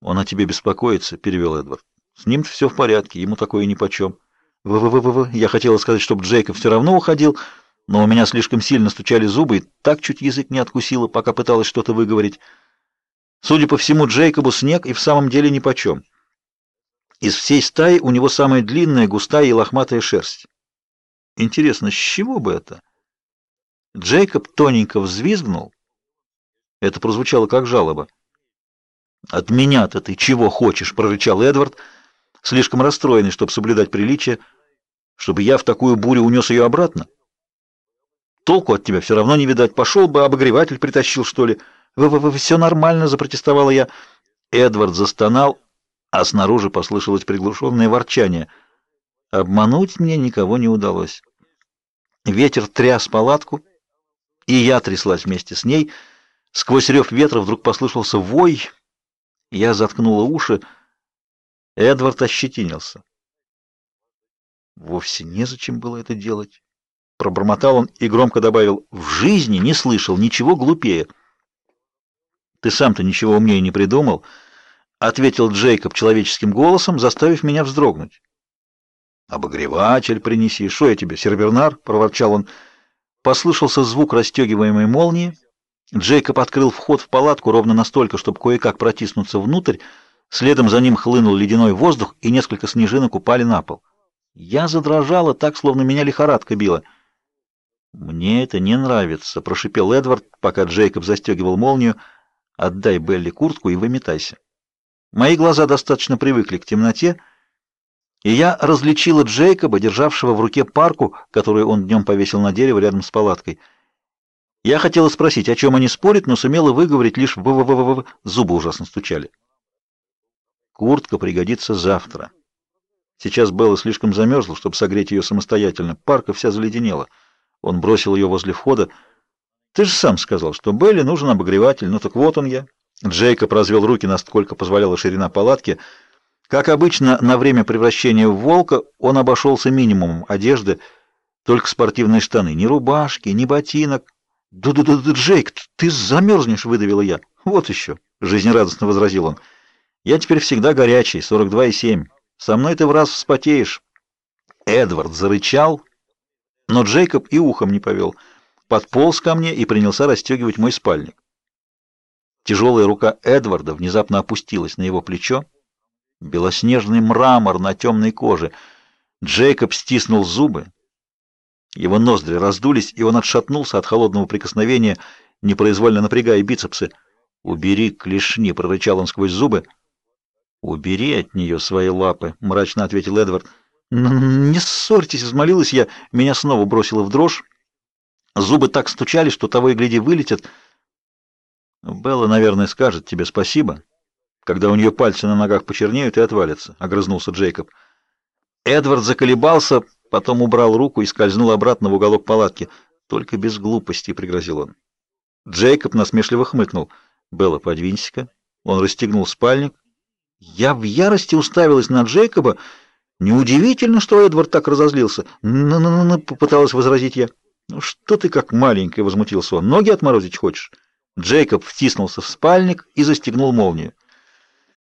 «Он о тебе беспокоится», — перевел Эдвард. «С ним все в порядке, ему такое нипочем». «В-в-в-в-в». Я хотела сказать, чтобы Джейкоб все равно уходил, но у меня слишком сильно стучали зубы, и так чуть язык не откусило, пока пыталась что-то выговорить. Судя по всему, Джейкобу снег и в самом деле нипочем. Из всей стаи у него самая длинная, густая и лохматая шерсть. Интересно, с чего бы это? Джейкоб тоненько взвизгнул. Это прозвучало как жалоба. «От меня-то ты чего хочешь?» — прорычал Эдвард, слишком расстроенный, чтобы соблюдать приличие, чтобы я в такую бурю унес ее обратно. «Толку от тебя все равно не видать. Пошел бы, обогреватель притащил, что ли?» «Вы, вы, вы, все нормально», — запротестовала я. Эдвард застонал, а снаружи послышалось приглушенное ворчание. Обмануть мне никого не удалось. Ветер тряс палатку, и я тряслась вместе с ней. Сквозь рев ветра вдруг послышался вой. Я заткнула уши. Эдвард ощетинился. Вовсе незачем было это делать. Пробормотал он и громко добавил, «В жизни не слышал ничего глупее». «Ты сам-то ничего умнее не придумал», — ответил Джейкоб человеческим голосом, заставив меня вздрогнуть. «Обогреватель принеси. Что я тебе, сервернар?» — проворчал он. Послышался звук расстегиваемой молнии. Джейкоб открыл вход в палатку ровно настолько, чтобы кое-как протиснуться внутрь. Следом за ним хлынул ледяной воздух, и несколько снежинок упали на пол. Я задрожала так, словно меня лихорадка била. «Мне это не нравится», — прошипел Эдвард, пока Джейкоб застегивал молнию. «Отдай Белли куртку и выметайся». Мои глаза достаточно привыкли к темноте, и я различила Джейкоба, державшего в руке парку, которую он днем повесил на дерево рядом с палаткой. Я хотела спросить, о чем они спорят, но сумела выговорить лишь в в в в зубы ужасно стучали. Куртка пригодится завтра. Сейчас Белла слишком замерзла, чтобы согреть ее самостоятельно. Парка вся заледенела. Он бросил ее возле входа. Ты же сам сказал, что Белле нужен обогреватель. Ну так вот он я. Джейкоб развел руки, насколько позволяла ширина палатки. Как обычно, на время превращения в волка он обошелся минимумом одежды, только спортивные штаны, ни рубашки, ни ботинок. «Да-да-да, Джейк, ты замерзнешь!» — выдавила я. «Вот еще!» — жизнерадостно возразил он. «Я теперь всегда горячий, 42,7. Со мной ты в раз вспотеешь». Эдвард зарычал, но Джейкоб и ухом не повел. Подполз ко мне и принялся расстегивать мой спальник. Тяжелая рука Эдварда внезапно опустилась на его плечо. Белоснежный мрамор на темной коже. Джейкоб стиснул зубы. Его ноздри раздулись, и он отшатнулся от холодного прикосновения, непроизвольно напрягая бицепсы. «Убери клешни!» — прорычал он сквозь зубы. «Убери от нее свои лапы!» — мрачно ответил Эдвард. «Не ссорьтесь!» — взмолилась я. Меня снова бросило в дрожь. Зубы так стучали, что того и гляди вылетят. Белла, наверное, скажет тебе спасибо, когда у нее пальцы на ногах почернеют и отвалятся, — огрызнулся Джейкоб. Эдвард заколебался, потом убрал руку и скользнул обратно в уголок палатки. Только без глупости, — пригрозил он. Джейкоб насмешливо хмыкнул. Белла, подвинься-ка. Он расстегнул спальник. Я в ярости уставилась на Джейкоба. Неудивительно, что Эдвард так разозлился. «Ну-ну-ну», — попыталась возразить я. «Ну что ты как маленькая», — возмутился он. «Ноги отморозить хочешь?» Джейкоб втиснулся в спальник и застегнул молнию.